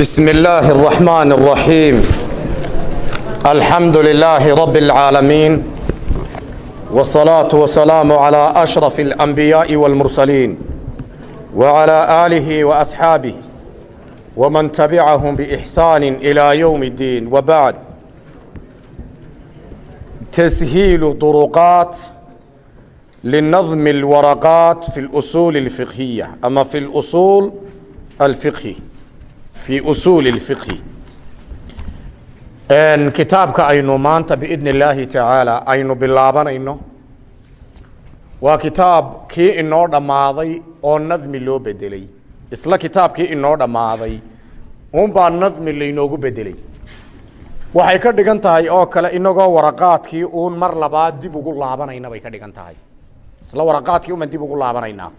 بسم الله الرحمن الرحيم الحمد لله رب العالمين والصلاة والسلام على أشرف الأنبياء والمرسلين وعلى آله وأصحابه ومن تبعهم بإحسان إلى يوم الدين وبعد تسهيل طرقات لنظم الورقات في الأصول الفقهية أما في الأصول الفقهي fi usuuli اfiqhi kitaabka aynu maanta biidn اllaahi tacaala aynu bilaabanayno waa kitaab kii inoo dhammaaday oo nadmi loo bedelay isla kitaabkii inoo dhammaaday unbaa nadmi laynoogu bedelay waxay ka dhigan tahay oo kale inagoo waraqaadkii uun mar labaad dib ugu laabanayna bay ka dhigan tahay. Isla waraqaadkii uman dib ugu laabanaynaa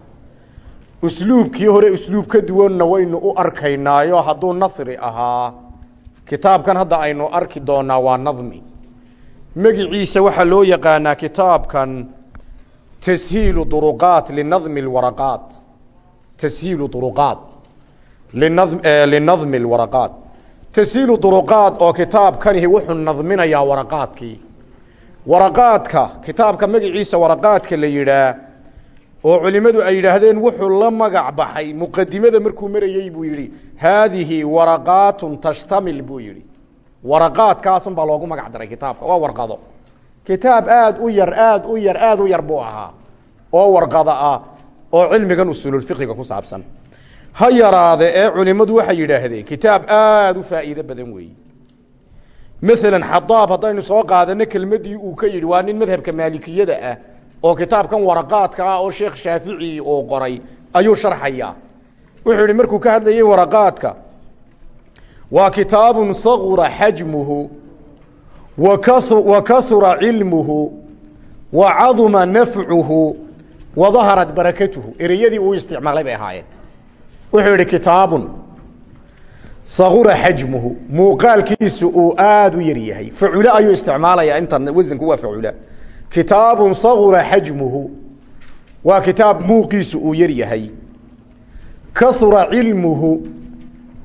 usluubkii hore usluub ka duwanna waynu u arkaynaayo hadduu nasri ahaa. Kitaabkan hadda aynu arki doonaa waa nadmi. Magiciisa waxaa loo yaqaanaa kitaabkan tashiilu duruqaat linadmi lwaraqaat tashiilu duruqaat linadmi lwaraqaat tashiilu duruqaat oo kitaabkanihi wuxuu nadminayaa waraqaadkii. Waraqaadka kitaabka magiciisa waraqaadka la yidhaah oo culimmadu ay yidhaahdeen wuxuu la magac baxay. Muqadimada markuu marayey buu yidhi haadihi waraqaatun tashtamil buu yidhi. Waraqaadkaasun baa loogu magac daray kitaabka waa warqado. Kitaab aad u yar aad u yar aad u yar buu ahaa oo warqado ah oo cilmigan usululfiqiga ku saabsan. Ha yaraade ee culimmadu waxay yidhaahdeen kitaab aad u faa'iido badan weeye maalan xadaab haddaynu soo qaadano kelmaddii uu ka yidhi waa nin madhabka maalikiyada ah oo kitaabkan waraqaadka ah oo sheekh shaafici uu qoray ayuu sharxayaa. Wuxuu yihi markuu ka hadlayey waraqaadka waa kitaabun sagura xajmuhu wa cilmuhu wa nafcuhu wa barakatuhu. Ereyadii uu isticmaalay bay ahaayeen. Wuxuu yihi kitaabun sagura xajmuhu muuqaalkiisu uu aada u yar yahay facule ayuu isticmaalayaa intan wasanku waa facula kitaabun sagura xajmuhu waa kitaab muuqiisu uu yar yahay. Kahura cilmuhu.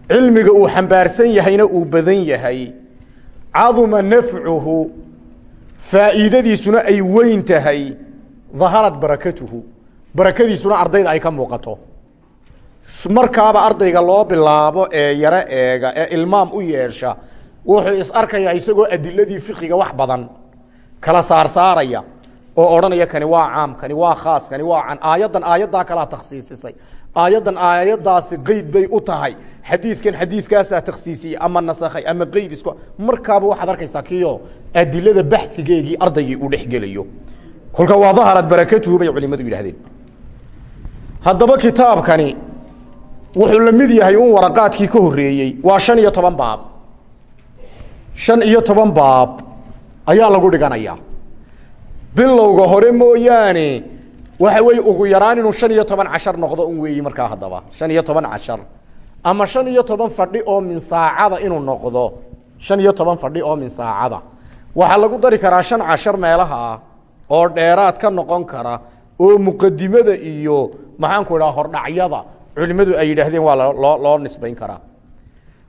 Cilmiga uu xambaarsan yahayna uu badan yahay. Caduma nafcuhu. Faa'iidadiisuna ay weyn tahay. Daharat barakatuhu. Barakadiisuna ardayda ay ka muuqato. Markaaba ardayga loo bilaabo ee yaro eega ee ilmaam u yeesha wuxuu is arkayaa isagoo adiladii fiqiga wax badan kala saarsaaraya oo odhanaya kani waa caam kani waa khaas kani waa can. Aayaddan aayaddaa kalaa takhsiisisay. Aayaddan aayaddaasi qeyd bay u tahay. Xadiidkan xadiidkaasaa takhsiisiyey ama nasakhay ama qeyd isku markaaba waxaad arkaysaa kiyo adilada baxigeegii ardaygii uu dhexgelayo kolka waa daharat barakatuhu bay culimadu yidhahdeen haddaba kitaabkani wuxuu la mid yahay un waraqaadkii ka horreeyey. Waa shan iyo toban baab. Shan iyo toban baab ayaa lagu dhiganayaa bilowga hore mooyaane waxa weeye ugu yaraan inuu shan iyo toban cashar noqdo un weeyi markaa haddaba. Shan iyo toban cashar. Ama shan iyo toban fadhi oo min saacada inuu noqdo. Shan iyo toban fadhi oo min saacada. Waxaa lagu dari karaa shan cashar meelaha ah oo dheeraad ka noqon kara oo muqadimada iyo maxaanku idhaha hordhacyada. Culimmadu ay yidhaahdeen waa loo nisbayn karaa.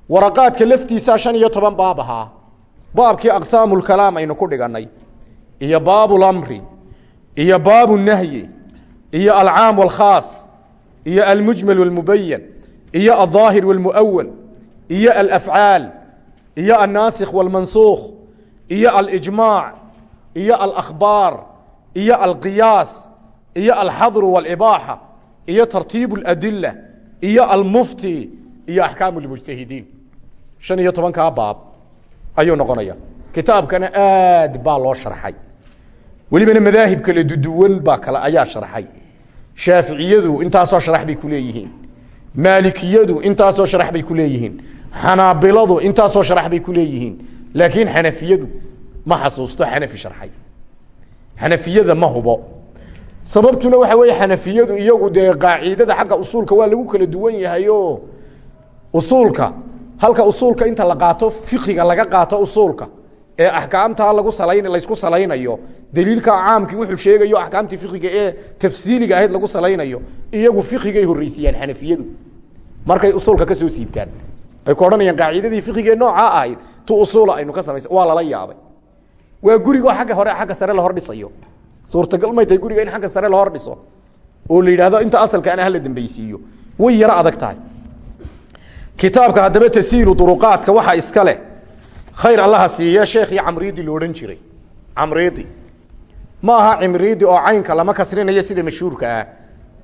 Waraqaadka laftiisaa shan iyo toban baab ahaa baabkii aqsaamulkalaam aynu ku dhigannay iyo baabulamri iyo baabu nahyi iyo alcaam walkhaas iyo almujmal walmubayan iyo aldaahir walmuawal iyo alafcaal iyo annaasikh walmansuukh iyo alijmaac iyo alakhbaar iyo alqiyaas iyo alxadru walibaaxa iyo tartiib اladila iyo almufti iyo axkaam اlmujtahidiin shan iyo tobankaa baab ayuu noqonaya. Kitaabkana aad baa loo sharxay. Welibana madaahib kala duduwan baa kale ayaa sharxay. Shaaficiyadu intaasoo sharax bay ku maalikiyadu intaasoo sharax bay ku xanaabiladu intaasoo sharax bay ku laakiin xanafiyadu ma xasuusto xanafi sharxay. Xanafiyada ma hubo. Sababtuna waxa weeye xanafiyadu iyagu dee qaacidada xagga usuulka waa lagu kala duwan yahay usuulka halka usuulka inta la qaato fiqiga laga qaato usuulka ee axkaamtaa lagu salayn laysku salaynayo daliilka caamkii wuxuu sheegayo axkaamtii fiqiga ee tafsiiliga ahayd lagu salaynayo iyagu fiqigay horreysiiyaan xanafiyadu. Markay usuulka ka soo siibtaan ay ku odhanayaan qaacidadii fiqigee noocaa ahayd tu usuula aynu ka samaysa waa lala yaabay. Waa gurigoo agga hore agga sare la hor dhisayo suurtagal may tahay guriga in agga sare la hor dhiso oo la yidhahdo inta asalka ana hala dambeysiiyo way yaro adag tahay kitaabka haddaba tasiilu duruqaadka waxaa iska leh. Khayr allaha siiye sheekhii camriidi lo odhan jiray. Camriidi ma aha cimriidi oo caynka lama kasrinayo sida mashhuurka ah.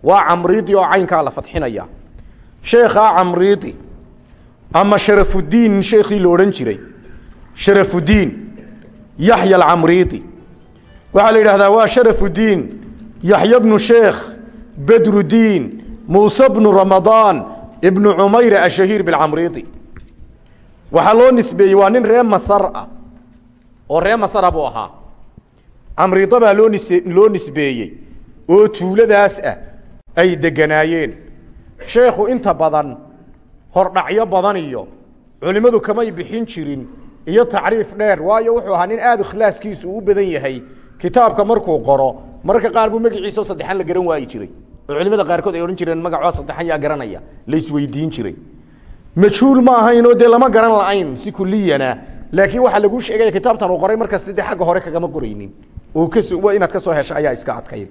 Waa camriidi oo caynkaa la fadxinaya sheekhaa camriidi ama sharafudiin sheekhii lo odhan jiray. Sharafudiin yaxya alcamriidi waxaa la yidhahdaa waa sharafudiin yaxya bnu sheekh bedrudiin muuse bnu ramadaan ibnu cumayr ashahiir bilcamriidi waxaa loo nisbeeyey waa nin ree masar ah oo ree masara buu ahaa. Camriida baa loo nis loo nisbeeyey oo tuuladaas ah ay deganaayeen. Sheekhu inta badan hordhacyo badan iyo culimmadu kamay bixin jirin iyo tacriif dheer waayo wuxuu ahaa nin aada ikhlaaskiisu u badan yahay. Kitaabka markuu qoro mararka qaar buu magaciisao saddexan la garan waayi jiray oo culimada qaarkood ay odhan jireen magacoo saddexan yaa garanaya. La isweydiin jiray. Majhuul ma ahaynoo dee lama garan la-ayn si kuliyana laakiin waxaa laguu sheegaya kitaabtan uu qoray markasta dee xagga hore kagama qoraynin. Oo kas inaad ka soo hesho ayaa iska adkayd.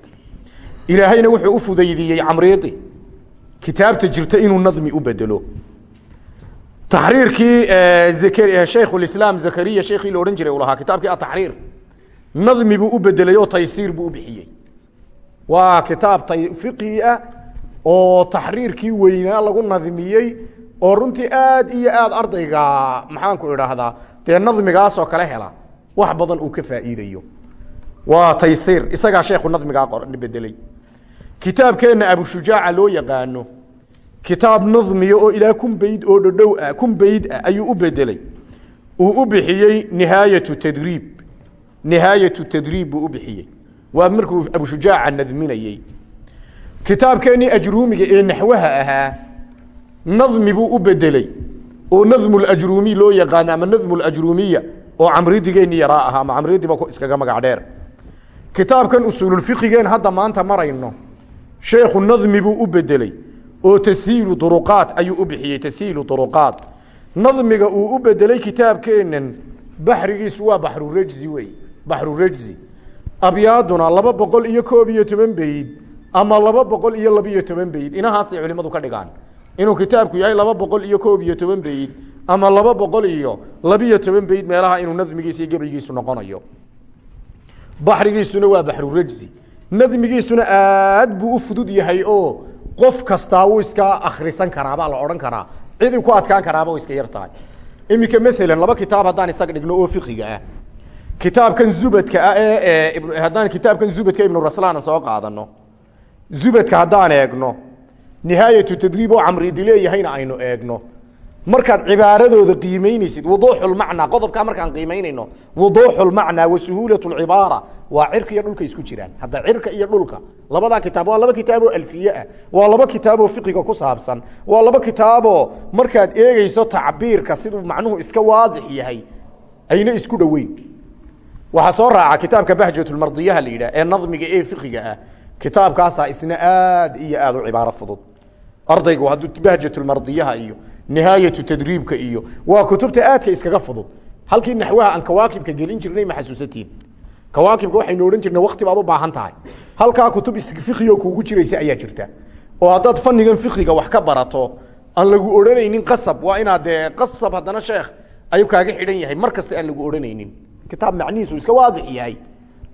Ilaahayna wuxuu u fudaydiyey camriidi kitaabta jirta inuu nadmi u bedelo. Taxriirkii shaykhulislaam zakariya sheekhii la odhan jiray uu lahaa kitaabkii ataxriir nadmi buu u bedelay oo taysiir buu u bixiyey waa kitaab fiqhi ah oo taxriirkii weynaa lagu nadmiyey oo runtii aad iyo aad ardayga maxaanku idhaahdaa dee nadmigaasoo kale hela wax badan uu ka faa'iidayo. Waa taysiir isagaa sheekhu nadmigaa bedelay kitaabkeenna abushujaaca loo yaqaano kitaab nadmiya oo ilaa kun bayd oo dhodhow ah kun bayd ah ayuu u bedelay uu u bixiyey nihaayatu tadriib nihaayatu tadriib buu u bixiyey waa markuu abushujaaca nadminayey kitaabkeennii ajruumiga ee naxwaha ahaa nadmi buu u oo nadmu lajruumiy loo yaqaano ama nadmu lajruumiya oo camridigeenni yaraa ahaa ama camridiba iskaga magac dheer. Kitaabkan usuululfiqigeen hadda maanta marayno sheekhu nadmi buu u bedeley oo tashiilu duruqaat ayuu u bixiyey tashiilu duruqaat. Nadmiga uu u bedelay kitaabkeennan baxrigiisu waa baxru rajzi wey baxru rajzi abyaaduna laba boqol iyo koob iyo toban beyd ama laba boqol iyo labiyo toban beyd. Inahaasay culimadu ka dhigaan. Inuu kitaabku yahay laba boqol iyo koob iyo toban beyd ama laba boqol iyo labiyo toban beyd meelaha inuu nadmigiisa iyo gebaygiisu noqonayo. Baxrigiisuna waa baxru rajzi. Nadmigiisuna aad buu u fudud yahay oo qof kastaa wuu iska akrisan karaa baa la odhan karaa. Cid ku adkaan karaaba iska yar iminka maalan laba kitaab haddaan isaga dhigno oo fiqiga ah kitaabkan zubadka ah ee haddaan kitaabkan zubadka ibnu raslaan soo qaadano zubadka haddaan eegno nihaayatu tadriib oo camridi leeyahayna aynu eegno. Markaad cibaaradooda qiimeyneysid wuduuxulmacnaa qodobkaa markaan qiimeynayno wuduuxulmacnaa wa suhuulat lcibaara waa cirka iyo dhulka isku jiraan. Hadda cirka iyo dhulka labadaa kitaab waa laba kitaaboo alfiye ah waa laba kitaaboo fiqiga ku saabsan waa laba kitaaboo markaad eegeyso tacbiirka siduu macnuhu iska waadix yahay ayna isku dhoweyn waxaa soo raaca kitaabka bahjatulmardiyaha la yidhah ee nadmiga ee fiqiga ah. Kitaabkaasaa isna aad iyo aad u cibaaro fudud. Ardaygu hadduu bahjatulmardiyaha iyo nihaayatu tadriibka iyo waa kutubta aadka iskaga fudud. Halkii naxwaha aan kawaakibka gelin jirnay ma xasuusatiin. Kawaakibka waxaynu odhan jirnay wakti baad u baahan tahay. Halkaa kutub fiqigo kuugu jiraysa ayaa jirta. Oo haddaad fanigan fiqiga wax ka barato aan lagu odhanaynin qasab. Waa inaad dee qasab haddana sheekh ayuu kaaga xidhan yahay. Mar kasta aan lagu odhanaynin kitaab macnihiisu iska waadix yahay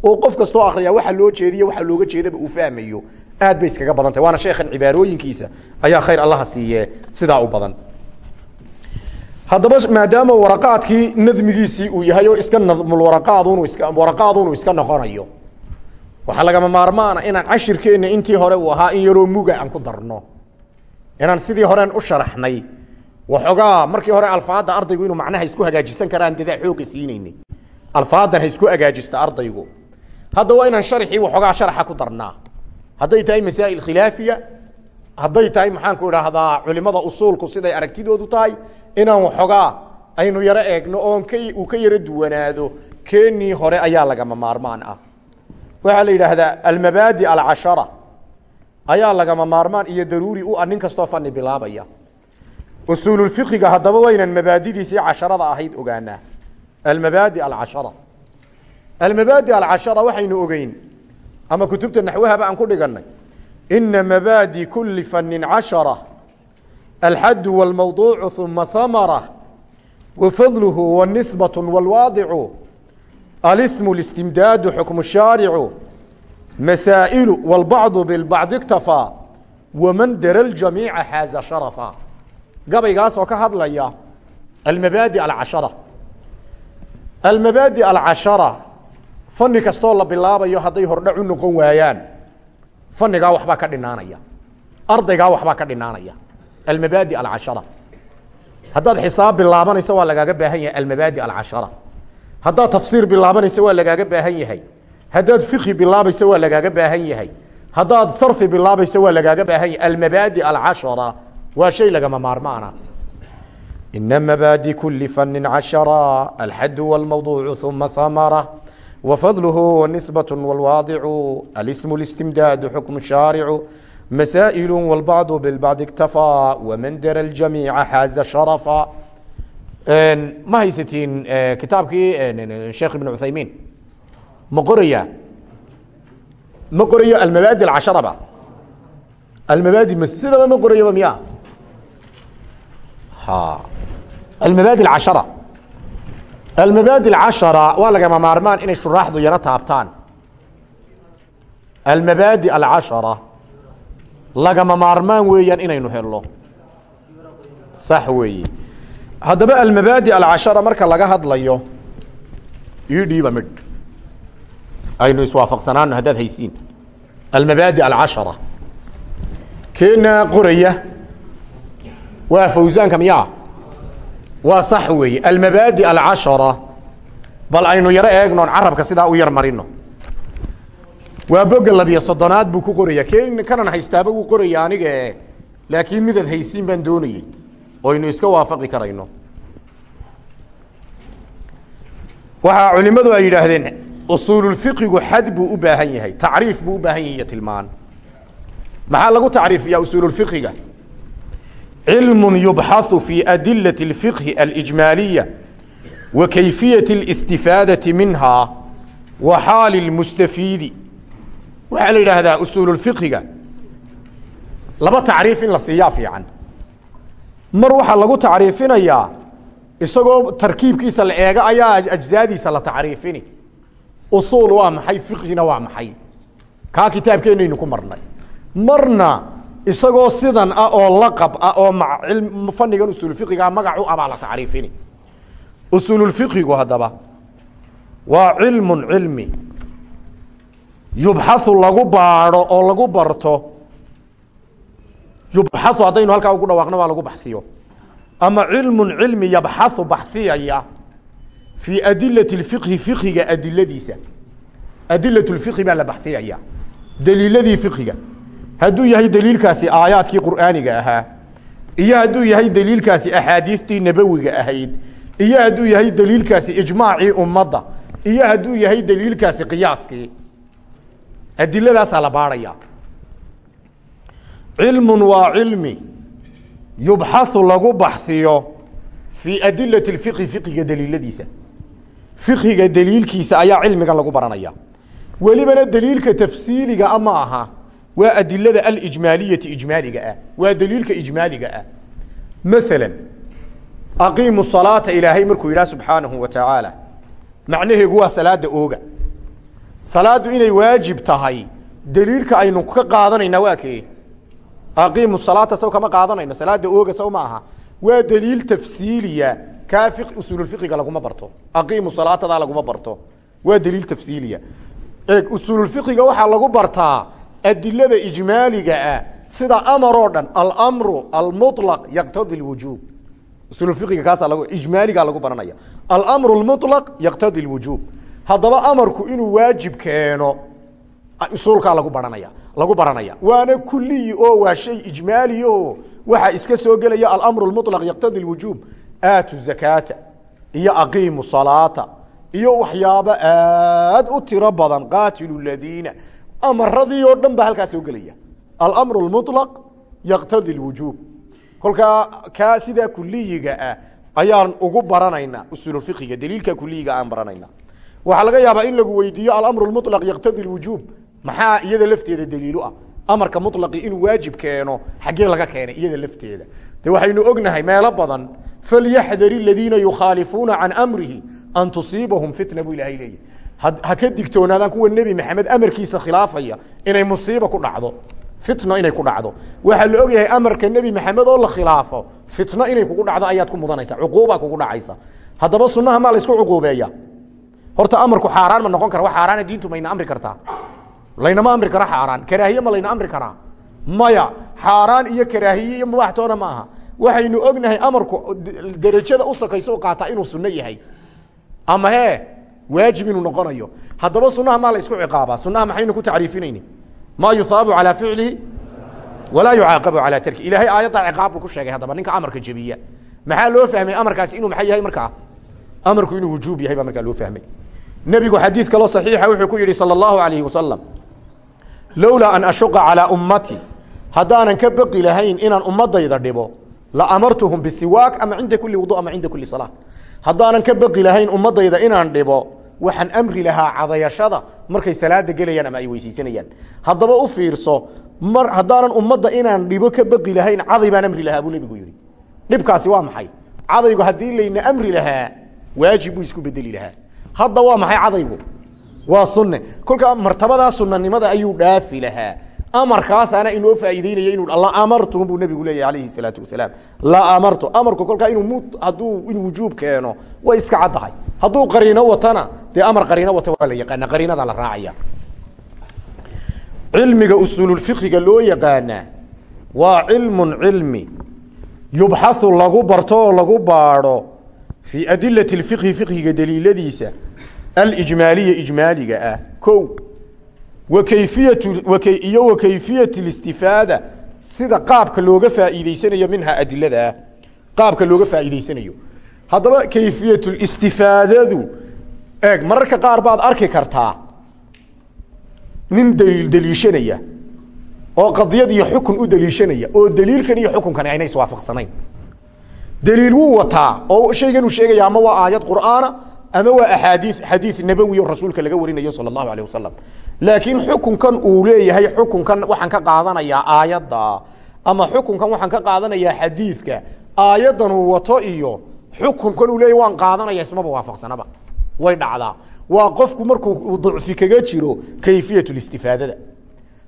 oo qof kastoo akriya waxa loo jeediye waxa looga jeedaba uu fahmayo aad bay iskaga badan tahay waana sheekhan cibaarooyinkiisa. Ayaa khayr allaha siiye sidaa u badan. Haddaba maadaama waraqaadkii nadmigiisii uu yahay oo iska iska waraqaadunu iska noqonayo waxaa lagama maarmaana inaan cashirkeenna intii hore uu ahaa in yaroo muga aan ku darno. Inaan sidii horeen u sharaxnay. Waxoogaa markii hore alfaadda ardaygu inuu macnaha isku hagaajisan karaan dadaa xooga siinaynay alfaadan ha isku hagaajista ardaygu. Hadda waa inaan sharxii waxoogaa sharaxa ku darnaa. Hadday tahay masaa'il khilaafiya hadday tahay maxaanku idhaahdaa culimada usuulku siday aragtidoodu tahay inaan waxoogaa aynu yaro eegno oon k uu ka yaro duwanaado keenii hore ayaa lagama maarmaan ah. Waxaa la yidhaahdaa almabaadi alcashara ayaa lagama maarmaan iyo daruuri u ah nin kastoo fani bilaabaya. Usuululfiqiga haddaba waynan mabaadidiisii casharada ahayd ogaanaa almabaadi alcashara almabaadi alcashara waxaynu ogeyn ama kutubta naxwahaba aan ku dhiganay ina mabaadi kuli fanin cashara alxadu wاlmawduucu uma hamara wafadluhu wanisbaة wاlwaadicu alismu اlistimdaadu xukmu shaaricu masaa'ilu wاlbacdu bilbacdi اktafaa waman dara ljamiica xaaza sharafa gabaygaas oo ka hadlaya almabaadi alcashara almabaadi alcashara fani kastoo la bilaabayo hadday hordhac u noqon waayaan fanigaa waxbaa ka dhinaanaya ardaygaa waxbaa ka dhinaanaya. Almabaadi alcashara haddaad xisaab bilaabanayso waa lagaaga baahan yahay almabaadi alcashara haddaad tafsiir bilaabanayso waa lagaaga baahan yahay. Haddaad fiqhi bilaabayso waa lagaaga baahan yahay. Haddaad sarfi bilaabayso waa lagaaga baahan yahay. Almabaadi alcashara waa shay ina mabaadi kuli fanin cashara alxadu wاlmawduucu uma hamara wfadluhu nisbaة wاlwaadicu alismu اlistimdaadu xukmu shaaricu masaaئil wاlbacdu bilbacdi اktafaa waman dara اljamiica xaaza sharafa ma haysatiin kitaabkii sheekh ibn cuthaymiin ma qoraya ma qorayo almabaadi alcasharaba almabaadi ma sidaba ma qorayaba miya almabaadi alcashara almabaadi alcashara waa lagama maarmaan inay shuraaxdu yaro taabtaan. almabaadi alcashara lagama maarmaan weeyaan inaynu helno. sax weeye haddaba almabaadi alcashara marka laga hadlayo ii dhiiba midh aynu iswaafaqsanaano haddaad haysiin. almabaadi alcashara keenaa qoraya. waa fawsaanka miyaa waa sax weeye. Almabaadi alcashara. Bal aynu yaro eegnoon carabka sidaa u yar marino. Waa boga labiyo soddonaad buu ku qoraya ken kanan haystaaba wuu qoraya anigae laakiin midaad haysiin baan doonayey. Oynu iska waafaqi karayno. Waxaa culimadu ay yidhaahdeen usuululfiqigu xad buu u baahan yahay. Tacriif buu u baahan yahay tilmaan. Maxaa lagu tacriifiyaa usuululfiqiga cilm yubxaثu fi adilaة اfiqhi alijmaaliya wa kayfiyaة اlistifaadaةi minha wa xaali اlmustafiidi waxaa la yidhaahdaa usuululfiqiga laba tacriif in la siiyaa fiican mar waxaa lagu tacriifinayaa isagoo tarkiibkiisa la eega ayaa ajzaadiisa la tacriifini usuul waa maxay fiqhina waa maxay kaa kitaabkeenaynu ku marnay marna isagoo sidan ah oo laqab ah oo fanigan usuulfiqiga magac u ah baa la tacriifini. Usuululfiqigu haddaba waa cilmun cilmi. Yubxahu lagu baadho oo lagu barto. Yubxahu haddaynu halkaa ugu dhawaaqno waa lagu baxsiyo. Ama cilmun cilmi yabxahu baxsiyaya fii adilati اfiqhi fiqhiga adiladiisa adilat اfiqhi baa la baxsiyaya. Daliiladii fiqhiga hadduu yahay daliilkaasi aayaadkii qur'aaniga ahaa iyo hadduu yahay daliilkaasi axaadiistii nabowiga ahayd iyo hadduu yahay daliilkaasi ijmaacii ummadda iyo hadduu yahay daliilkaasi qiyaaskii adiladaasaa la baadhaya cilmun waa cilmi yubxahu lagu baxhiyo fii adilati اfiqhi fiqiga daliiladiisa. Fiqhiga daliilkiisa ayaa cilmigan lagu baranaya. Welibana daliilka tafsiiliga a ma aha waa adilada alijmaaliyati ijmaaliga ah. Waa daliilka ijmaaliga ah. Maala aqiimu salaata ilaahay markuu yidhaha subxaanahu wa tacaala macnaheegu waa salaada ooga. Salaaddu inay waajib tahay daliilka aynu ka qaadanayna waa kee? Aqiimu salaata saw kama qaadanayno salaada ooga saw ma aha. Waa daliil tafsiiliya kaa usuululfiqiga laguma barto. Aqiimu salaatadaa laguma barto. Waa daliil tafsiiliya. Eeg usuululfiqiga waxaa lagu bartaa adilada ijmaaliga ah sida amar oo dhan almru almuطlaq yaqtadi اlwujuub usuulfiqiga kaasaa lag ijmaaligaa lagu baranaya almru اlmuطlaq yaqtadi اlwujuub haddaba amarku inuu waajib keeno usuulkaa lagu baranaya lagu baranaya waana kuliyi oo waa shay ijmaaliyaho waxaa iska soo gelaya almru اlmuطlaq yaqtadi اlwujuub aatu zakaata iyo aqiimu salaata iyo waxyaabo aad u tiro badan qaatilu ladiina amaradii oo dhan baa halkaa soo gelaya almru اlmuطlaq yaqtadi اlwujuub kolkaa kaa sidaa kuliyiga ah ayaan ugu baranaynaa usuulfiqiga daliilka kuliyiga aan baranayna waxaa laga yaabaa in lagu weydiiyo alamru mulaq yaqtadi wujuub maxaa iyada lafteeda daliilu ah amarka mulaqi inuu waajib keeno xaggee laga keenay iyada lafteeda de waxaynu ognahay meelo badan falyaxdar aladiina yukhaalifuuna can amrihi an tusiibahum fitna buu ilaahay leeyahy ha ka digtoonaadaan kuwa nebi maxamed amarkiisa khilaafaya inay musiiba ku dhacdo fitno inay ku dhacdo. Waxaa la ogyahay amarka nebi maxamed oo la khilaafo fitno inay kugu dhacdo ayaad ku mudanaysa cuquuba kugu dhacaysa. Haddaba sunaha maa laysku cuquubeeya. Horta amarku xaaraan ma noqon kara wa xaaraana diintu mayna amri kartaa. Laynama amri kara xaaraan karaahiye ma layna amri karaa. Maya xaaraan iyo karaahiye iyo mubaax toona ma aha. Waxaynu ognahay amarku derajada u sakayso u qaataa inuu sunno yahay. Ama he waajib inuu noqonayo. Haddaba sunaha maa la isku ciqaabaa sunaha maxaynu ku tacriifinayni maa yuhaabu calaa ficlihi walaa yucaaqabu calaa tarki. Ilaahay aayadda ciqaab buu ku sheegay haddaba ninka amarka jebiya. Maxaa loo fahmay amarkaasi inuu maxay yahay markaa? Amarku inuu wujuub yahay baa markaa loo fahmay. Nebigu xadiid kaloo saxiixa wuxuu ku yidhi sala allahu alayhi wasalam lowlaa an ashuqa calaa ummati haddaanan ka baqi lahayn inaan ummadayda dhibo la amartuhum bisiwaak ama cinda kuli wudu ama cinda kuli salaa haddaanan ka baqi lahayn ummadayda inaan dhibo waxaan amri lahaa cadayashada markay salaada gelayaan ama ay weysaysanayaan haddaba u fiirso mar haddaanan ummadda inaan dhibo ka baqi lahayn caday baan amri lahaa buu nebigu yidhi. Dhibkaasi waa maxay? Cadaygu haddii layna amri lahaa waajib buu isku bedeli lahaa. Hadda waa maxay cadaygu? Waa sunne. Kolkaa martabadaa sunanimada ayuu dhaafi lahaa amarkaasaana inoo faa'iideynaya inu la amartum buu nebigu leeyahy alayhi salaatu wasalaam. La amartu amarku kolkaa inuu hadduu in wujuub keeno way iska caddahay. Hadduu qariino watana dee amar qariino wata waa la yaqaana qariinada la raacaya. Cilmiga usuululfiqiga loo yaqaanaa waa cilmun cilmi yubxathu lagu barto oo lagu baadho fii adilati اfiqhi fiqhiga daliiladiisa. Alijmaaliya ijmaaliga ah. Ko iyo wa kayfiyat اlistifaada sida qaabka looga faa'iideysanayo minhaa adiladaa qaabka looga faa'iideysanayo haddaba kayfiyatulistifaadadu eeg mararka qaar baad arki kartaa nin daliil deliishanaya oo qadiyad iyo xukun u deliishanaya oo daliilkan iyo xukunkani ayna iswaafaqsanayn daliil wuu wataa oo shaygan uu sheegaya ama waa aayad qur'aana ama waa axaadii xadiid nabowi o rasuulka laga warinayo sala allahu alayh wasalam laakiin xukunkan uu leeyahay xukunkan waxaan ka qaadanayaa aayadda ama xukunkan waxaan ka qaadanayaa xadiidka aayaddan uu wato iyo xukunkan uu leeyahy waan qaadanaya ismaba waafaqsanaba. Way dhacdaa. Waa qofku markuu ducfi kaga jiro kayfiyat listifaadada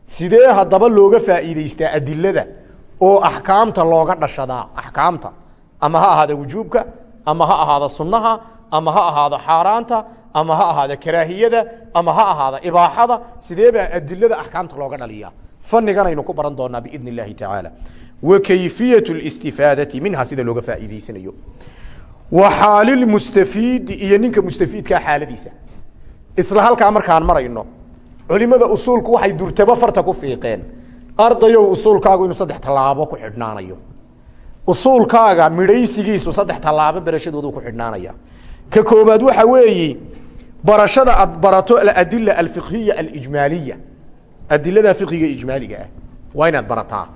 sidee haddaba looga faa'iideystaa adilada oo axkaamta looga dhashadaa? Axkaamta. Ama ha ahaada wujuubka ama ha ahaada sunnaha ama ha ahaado xaaraanta ama ha ahaada karaahiyada ama ha ahaada ibaaxada sidee baa adilada axkaamta looga dhaliya? Fanigan aynu ku baran doonaa biidn اllahi tacaala. Wa kayfiyat اlistifaadati minha sida looga faa'iideysanayo wa xaalilmustafiidi iyo ninka mustafiidkaa xaaladiisa. Isla halkaa markaan marayno culimada usuulku waxay durtabo farta ku fiiqeen. Ardayow usuulkaagu inuu saddex tallaabo ku xidhnaanayo. Usuulkaaga midhaysigiisu saddex tallaabo barashadoodu ku xidhnaanaya ka koobaad waxa weeyi barashada aad barato aladila alfiqhiya alijmaaliya adilada fiqhiga ijmaaliga ah. Waa inaad barataa.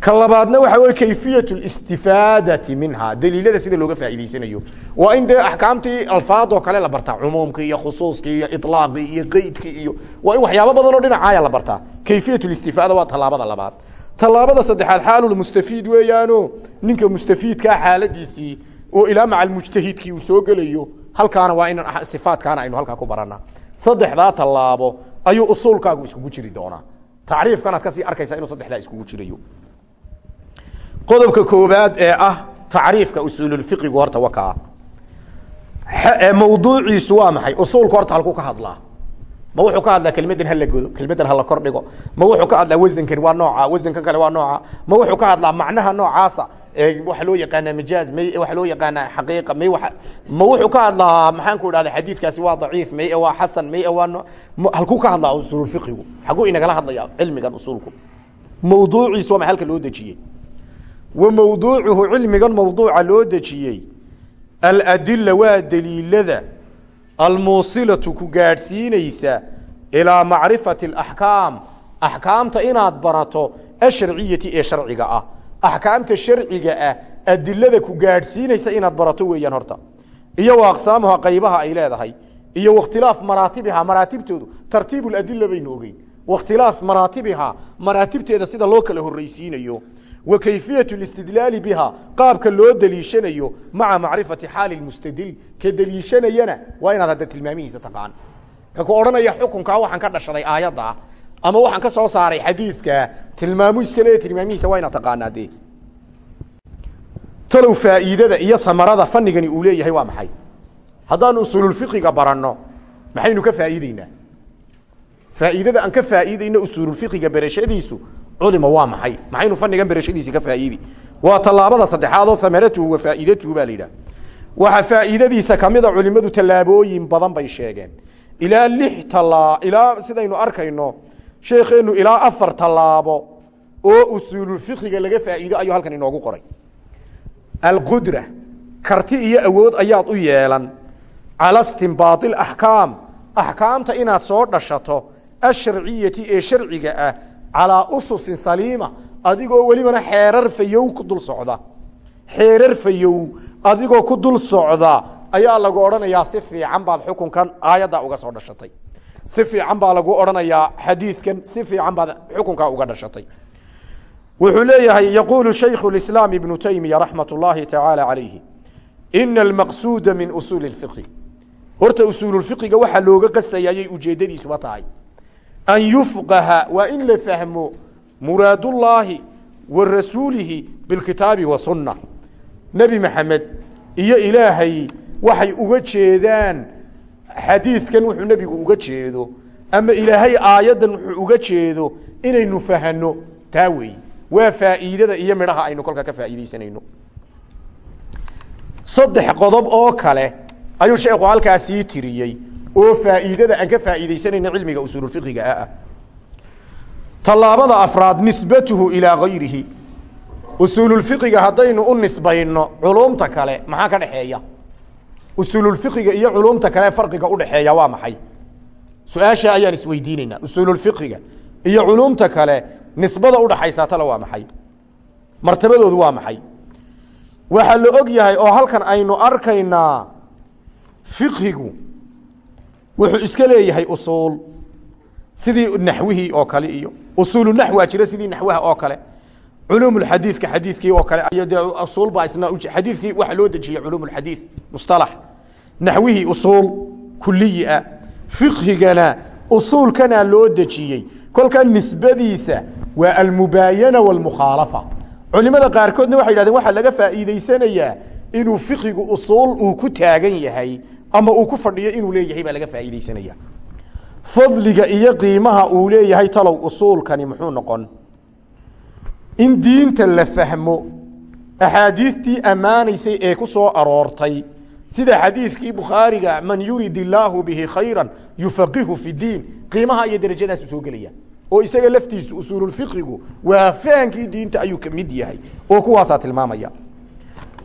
Ka labaadna waxa wey kayfiyat listifaadati minha. Daliilada sida looga faa'iideysanayo waa in dee axkaamtii alfaadoo kale la bartaa. Cumuumkii iyo khusuuskii iyo ilaaqii iyo qeydkii iyo waa in waxyaabo badan oo dhinacaaya la bartaa. Kayfiyat listifaada waa tallaabada labaad. Tallaabada saddexaad xaalulmustafiid weeyaano. Ninka mustafiidkaa xaaladiisii oo ilaa maca almujtahidkii uu soo gelayo halkaana waa in sifaadkaana aynu halkaa ku baranaa. Saddexdaa tallaabo ayuu usuulkaagu iskugu jiri doonaa. Tacriifkanaad ka sii arkaysaa inuu saddexdaa iskugu jirayo. Qodobka koobaad ee ah tacriifka usuululfiqigu horta wakaa mawduuciisu waa maxay? Usuulku horta halkuu ka hadlaa. Ma wuxuu ka hadlaa kelmaddan hala godo kelmaddan hala kor dhigo ma wuxuu ka hadlaa wasankan waa nooca wasankan kale waa nooca. Ma wuxuu ka hadlaa macnaha noocaasa waxa loo yaqaanaa majaaz may waxa loo yaqaanaa xaqiiqa may ma wuxuu ka hadlaa maxaan ku idhahda xadiidkaasi waa daciif may waa xasan may waa halkuu ka hadlaa usuululfiqigu xaguu inagala hadlaya cilmigan usuulku. Mawduuciisu waa ma halka loo dejiyey? Wa mawduucuhu cilmigan mawduuca loo dejiyey aladila waa daliilada almuusilatu ku gaadhsiinaysa ilaa macrifati alaxkaam axkaamta inaad barato asharciyati ee sharciga ah axkaamta sharciga ah adilada ku gaadhsiinaysa inaad barato weeyaan horta. Iyo wa aqsaamuha qaybaha ay leedahay iyo wakhtilaaf maraatibihaa maraatibtoodu tartiibu adila baynu ogeyn. Wakhtilaaf maraatibihaa maraatibteeda sida loo kala horreysiinayo wa kayfiyat listidlaali biha qaabka loo deliishanayo maca macrifati xaali mustadil. Ka deliishanayana waa inaad hadda tilmaamihiisa taqaan. Ka ku odhanaya xukunkaa waxaan ka dhashaday aayadda ama waxaan ka soo saaray xadiidka. Tilmaamu iska leeya tilmaamihiisa waa talow faa'iidada iyo amarada fanigani uu leeyahay waa maxay? Haddaanu usuululfiqiga baranno maxaynu ka faa'iideynaa faa'iidada aan ka faa'iideyno usuululfiqiga berashadiisu culima waa maxay? Maxaynu fanigan berashadiisi ka faa'iidi. Waa tallaabada saddexaad oo amaratuhu wa faa'iidatuhu baa la yidhaha. Waxaa kamida culimadu tallaabooyin badan bay sheegeen. Ilaa lix tala ilaa sidaynu arkayno sheekheenu ilaa afar tallaabo oo usuululfiqiga laga faa'iido ayuu halkan inoogu qoray. Alqudra karti iyo awood ayaad u yeelan. Cala stinbaai axkaam axkaamta inaad soo dhashato asharciyati ee sharciga ah calaa ususin saliima adigoo welibana xeerar fayow ku dul socda. Xeerar fayow adigoo ku dul socda ayaa lagu odhanayaa si fiican baad xukunkan aayadda uga soo dhashatay si fiican baa lagu odhanayaa xadiidkan si fiican baad xukunkaa uga dhashatay. Wuxuu leeyahay yaquulu shaykhu islaam ibnu taymiya raxmat ullaahi tacaala calayhi ina almaqsuuda min usuuli اfiqhi horta usuululfiqiga waxaa looga qastaya ayay ujeeddadiisuba tahay. An yufqaha waa in la fahmo muraadullaahi wa rasuulihi bilkitaabi wa sunna nebi maxamed iyo ilaahay waxay uga jeedaan xadiidkan wuxuu nebigu uga jeedo ama ilaahay aayaddan wuxuu uga jeedo inaynu fahanno taa weey waa faa'iidada iyo midhaha aynu kolka ka faa'iidaysanayno. Saddex qodob oo kale ayuu sheekhu halkaa sii tiriyey oo faa'iidada aan ka faa'iidaysanayno cilmiga usuululfiqiga ah ah tallaabada afraad nisbatuhu ilaa gayrihi usuululfiqiga haddaynu u nisbayno culumta kale maxaa ka dhexeeya usuululfiqiga iyo culumta kale farqiga udhexeeya waa maxay? Su'aasha ayaan isweydiinaynaa usuululfiqiga iyo culumta kale nisbada udhaxaysaa tale waa maxay? Martabadoodu waa maxay? Waxaa la og yahay oo halkan aynu arkaynaa fiqhigu wuxuu iska leeyahay usuul sidii naxwihii oo kale iyo usuulu naxwaa jira sidii naxwaha oo kale. Culuumulxadiidka xadiidkii oo kale iyo dee usuul baa isna xadiidkii waxaa loo dejiyey culuumulxadiid mustalax naxwihii usuul kuliyi ah fiqhigana usuulkana loo dejiyey. Kolka nisbadiisa waa almubaayana walmukhaalafa culimada qaarkoodna waxay yidhahdeen waxaa laga faa'iidaysanayaa inuu fiqigu usuul uu ku taagan yahay ama uu ku fadhiyo inuu leeyahay baa laga faa'iidaysanaya fadliga iyo qiimaha uu leeyahay talow usuulkani muxuu noqon? In diinta la fahmo axaadiistii ammaanaysay ee ku soo aroortay sida xadiiskii bukhaariga man yurid illaahu bihi khayra yufaqihu fi diin. Qiimaha iyo derajadaasu soo gelaya. Oo isaga laftiisu usuululfiqigu waa fahankii diinta ayuu ka mid yahay oo kuwaasaa tilmaamaya.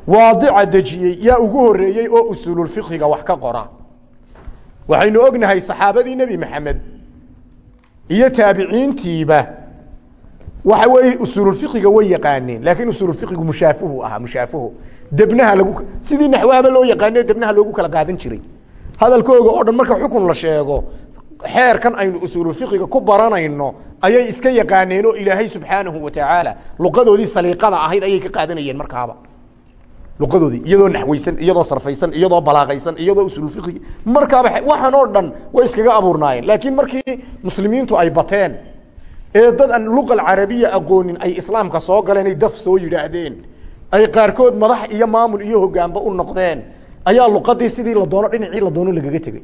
Waadica dejiyey yaa ugu horeeyey oo usuululfiqiga wax ka qora. Waxaynu ognahay saxaabadii nebi maxamed iyo taabiciintiiba waxa weeye usuululfiqiga way yaqaaneen laakiin usuululfiqigu mushaafuhu ahaa mushaafuhu. Debnaha lagu sidii naxwahaba loo yaqaane debnaha loogu kala qaadan jiray. Hadalkooga oo dhan marka xukun la sheego xeerkan aynu usuululfiqiga ku baranayno ayay iska yaqaaneen oo ilaahay subxaanahu wa tacaala luqadoodii saliiqada ahayd ayay ka qaadanayeen markaaba. Luqadoodii iyadoo naxweysan iyadoo sarfaysan iyadoo balaaqaysan iyadoo usuulfiqigi markaaba waxaan oo dhan way iskaga abuurnaayeen. Laakiin markii muslimiintu ay bateen ee dad aan luqa alcarabiya aqoonin ay islaamka soo galeen ay daf soo yidhaahdeen ay qaarkood madax iyo maamul iyo hogaanba u noqdeen ayaa luqadii sidii la doono dhinacii la doono lagaga tegey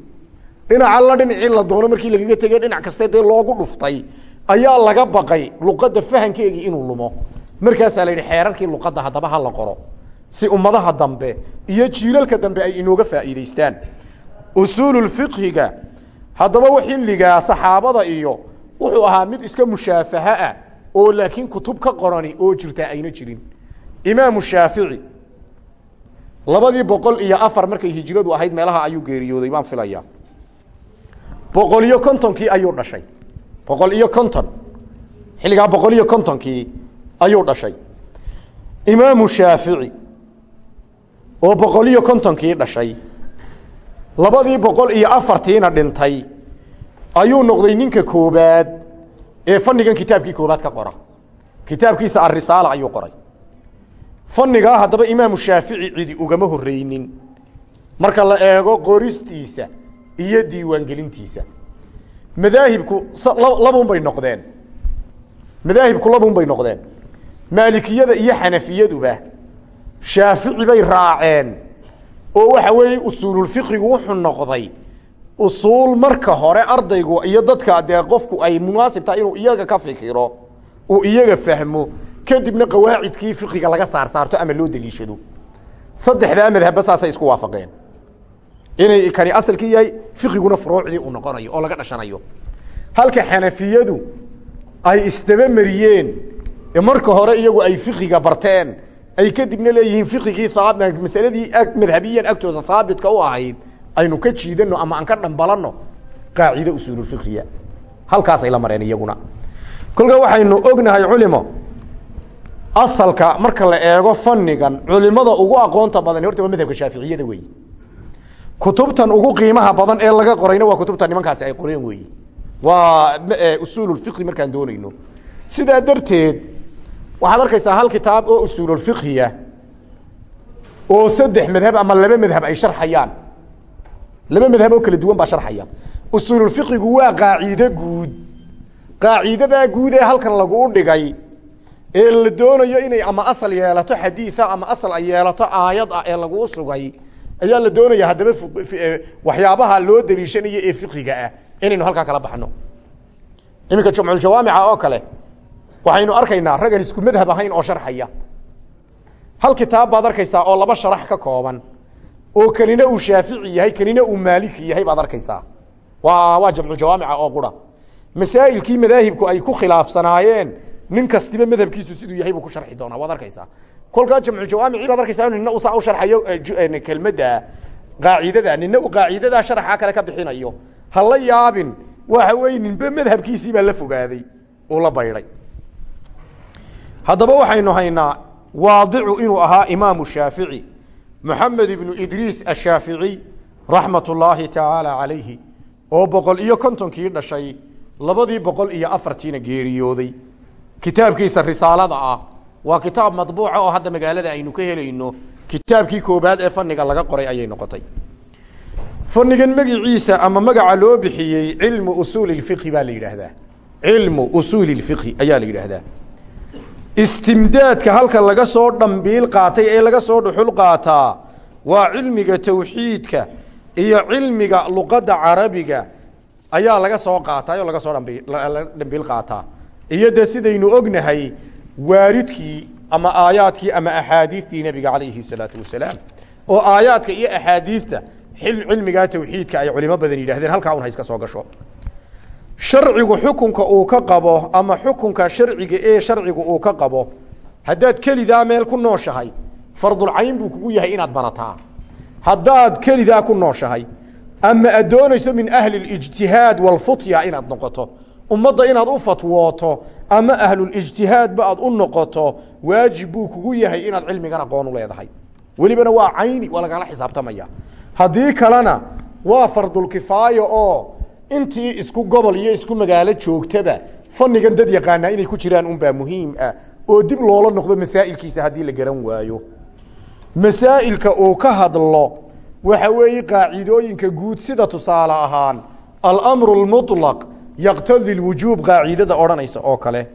dhinac alla dhinacii la doono markii lagaga tegey dhinac kaste dee loogu dhuftay ayaa laga baqay luqadda fahankeegii inuu lumo. Markaasaa la yidhi xeerarkii luqadda haddaba ha la qoro. Si ummadaha dambe iyo jiilalka dambe ay inooga faa'iidaystaan. Usuululfiqhiga haddaba xilligaa saxaabada iyo wuxuu ahaa mid iska mushaafaha ah oo laakiin kutub ka qorani oo jirtaa ayna jirin. Imaamu shaafici labadii boqol iyo afar markay hijiradu ahayd meelaha ayuu geeriyooday baan filayaa. Boqol iyo kontonkii ayuu dhashay. Boqol iyo konton. Xilligaa boqol iyo kontonkii ayuu dhashay. Imaamu shaafici oo boqol iyo kontonkii dhashay labadii boqol iyo afartiina dhintay ayuu noqday ninka koobaad ee fannigan kitaabkii koobaad ka qora kitaabkiisa arisaala ayuu qoray. Fannigaa haddaba imaamu shaafici cidi ugama horreynin marka la eego qoristiisa iyo diiwaangelintiisa. Madaahibku labuun bay noqdeen. Madaahibku labuun bay noqdeen. Maalikiyada iyo xanafiyaduba shaafici bay raaceen. Oo waxa weeye usuululfiqigu wuxuu noqday usuul marka hore ardaygu iyo dadka dee qofku ay munaasib tahay inuu iyaga ka fikiro uu iyaga fahmo kadibna qawaacidkii fiqiga laga saar ama loo deliishado. Saddexdaa madhabba saasay isku waafaqeen. Inay kani asalkii yahay fiqiguna furuucdii uu noqonayo oo laga dhashanayo. Halka xanafiyadu ay isdaba mariyeen marka hore iyagu ay fiqiga barteen ay kadibna leeyihiin fiqigii masaladii madhabiyan agtooda haabitka u ahayd aynu ka jiidano ama aan ka dhambalano qaacide usuululfiqiya halkaasay la mareen iyaguna. Kolka waxaynu ognahay culimo asalka marka la eego fannigan culimada ugu aqoonta badan horta waa madhabka shaaficiyada weeye kutubtan ugu qiimaha badan ee laga qorayna waa kutubta nimankaasi ay qoreen weeye waa usuululfiqhi markaan doonayno. Sidaa darteed waxaad arkaysaa hal kitaab oo usuululfiqhiya oo saddex madhab ama laba madhab ay sharxayaan laba madhab oo kala duwan baa sharxaya. Usuululfiqigu waa qaaciide guud. Qaaciidadaa guud ee halkan lagu dhigay ee la doonayo inay ama asal yeelato xadiia ama asal ay yeelato aayad ah ee laguu sugay ayaa la doonaya haddaba waxyaabaha loo daliishanayo ee fiqiga ah inaynu halkaa kala baxno. Iminka jumculjawaamica oo kale waxaynu arkaynaa raggan isku madhab ahayn oo sharxaya. Hal kitaab baad arkaysaa oo laba sharax ka kooban oo kanina uu shaafici yahay kanina uu maaliki yahay baad arkaysaa. Waa waa jamculjawaamica oo qura. Masaa'ilkii madaahibku ay ku khilaafsanaayeen nin kastiba madhabkiisu siduu yahay buu ku sharxi doonaa waad arkaysaa. Kolkaa jamculjawaamici baad arkaysaa nina usaa u sharxayo kelmadda qaacidada nina uu qaacidadaa sharaxa kale ka bixinayo. Ha la yaabin waxa weye ninbe madhabkiisii baa la fogaaday uu la baydhay. Haddaba waxaynu haynaa waadicu inuu ahaa imaamu shaafici moxamed ibnu idriis ashaaficiy raxmat ullaahi tacaala calayhi oo boqol iyo kontonkii dhashay labadii boqol iyo afartiina geeriyooday. Kitaabkiisa risaalada ah waa kitaab madbuuca oo hadda magaalada aynu ka helayno. Kitaabkii koobaad ee faniga laga qoray ayay noqotay. Fanigan magiciisa ama magaca loo bixiyey cilmu usuuli اfiqhi baa la yidhaahdaa. Cilmu usuuli اfiqhi ayaa la yidhaahdaa istimdaadka halka laga soo dhambiil qaatay ee laga soo dhuxul qaataa waa cilmiga tawxiidka iyo cilmiga luqadda carabiga ayaa laga soo qaatay oo laga soo dhambiil qaataa. Iyo sidaynu ognahay waaridkii ama aayaadkii ama axaadiistii nebiga calayhi salaatu wasalaam oo aayaadka iyo axaadiista cilmigaa tawxiidka ay culimo badan yidhahdeen halkaa un ha iska soo gasho sharcigu xukunka uu ka qabo ama xukunka sharciga ee sharcigu uu ka qabo haddaad kelidaa meel ku nooshahay fardulcayn buu kugu yahay inaad barataa. Haddaad kelidaa ku nooshahay ama aad doonayso min ahli اlijtihaad walfutya inaad noqoto ummadda inaad u fatwooto ama ahlulijtihaadba aad u noqoto waajib buu kugu yahay inaad cilmigan aqoon u leedahay. Welibana waa cayni waa lagala xisaabtamaya. Haddii kalena waa fardulkifaayo oo intii isku gobol iyo isku magaalo joogtaba fanigan dad yaqaanaa inay ku jiraan unbaa muhiim ah oo dib loola noqdo masaa'ilkiisa haddii la garan waayo masaa'ilka uu ka hadlo waxa weeye qaacidooyinka guud sida tusaale ahaan alamru اlmuطlaq yaqtadi اlwujuub qaacidada odhanaysa oo kale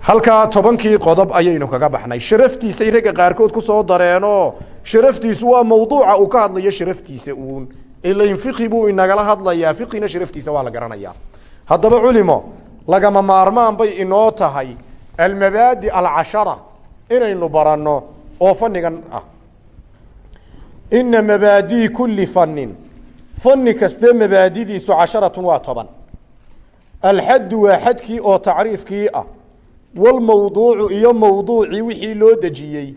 halkaa tobankii qodob ayaynu kaga baxnay sharaftiisay ragga qaarkood ku soo dareenoo sharaftiisu waa mawduuca uu ka hadlayo sharaftiisa uun ilain fiqi buu inagala hadlayaa fiqina sharaftiisa waa la garanayaa haddaba culimo lagama maarmaan bay inoo tahay almabaadi alcashara inaynu baranno oo fanigan ah ina mabaadii kuli fanin fani kaste mabaadidiisu casharatun waa toban alxaddu waa xadkii oo tacriifkii ah walmawduucu iyo mawduucii wixii loo dejiyey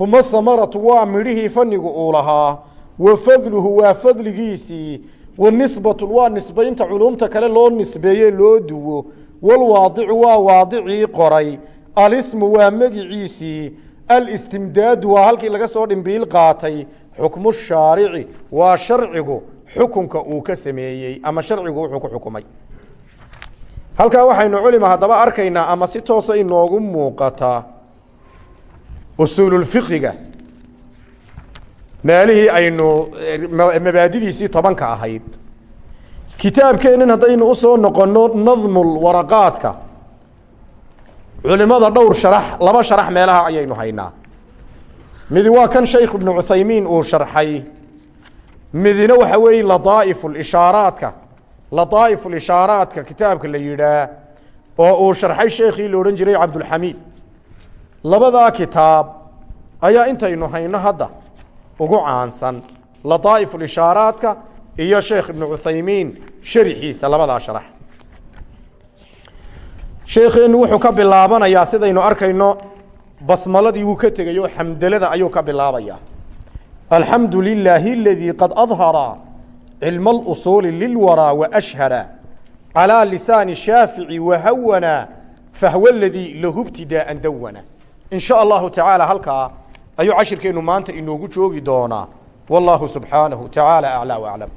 uma hamaratu waa midhihii fanigu uu lahaa wa fadluhu waa fadligiisii. Wanisbatu waa nisbaynta culumta kale loo nisbeeye loo duwo. Walwaadicu waa waadicii qoray. Alismu waa magiciisii. Alistimdaadu waa halkii laga soo dhimbiil qaatay. Xukmu shaarici waa sharcigu xukunka uu ka sameeyey ama sharcigu wuxuu ku xukumay. Halkaa waxaynu culima haddaba arkaynaa ama si toosa inoogu muuqataa usuululfiqiga meelihii aynu mabaadidiisii tobanka ahayd. Kitaabkeennan haddaynu u soo noqonno nadmulwaraqaadka culimada dhowr sharax laba sharax meelaha ayaynu haynaa. Midi waa kan shaykh ibnu cuthaymiin uu sharxay. Midina waxa weeye ladaa'ifu lishaaraadka ladaa'ifu lishaaraadka kitaabka la yidhaah oo uu sharxay sheekhii la odhan jiray cabdulxamiid labadaa kitaab ayaa intaynu hayno hadda ugu caansan. Ladaa'ifu lishaaraadka iyo sheekh ibnu cuthaymiin sharixiisa labadaa sharax. Sheekheennu wuxuu ka bilaabanayaa sidaynu arkayno basmaladii wuu ka tegay oo xamdelada ayuu ka bilaabayaa. Alxamdu lilaahi qad adhara cilma alusuuli lilwaraa waashhara calaa lisaani shaafici wahawana fahwa aladii lahu btidaaan dawana in sha allahu tacaala ayuu cashirkeennu maanta inoogu joogi doonaa. Wallaahu subxaanahu tacaala aclaa waclam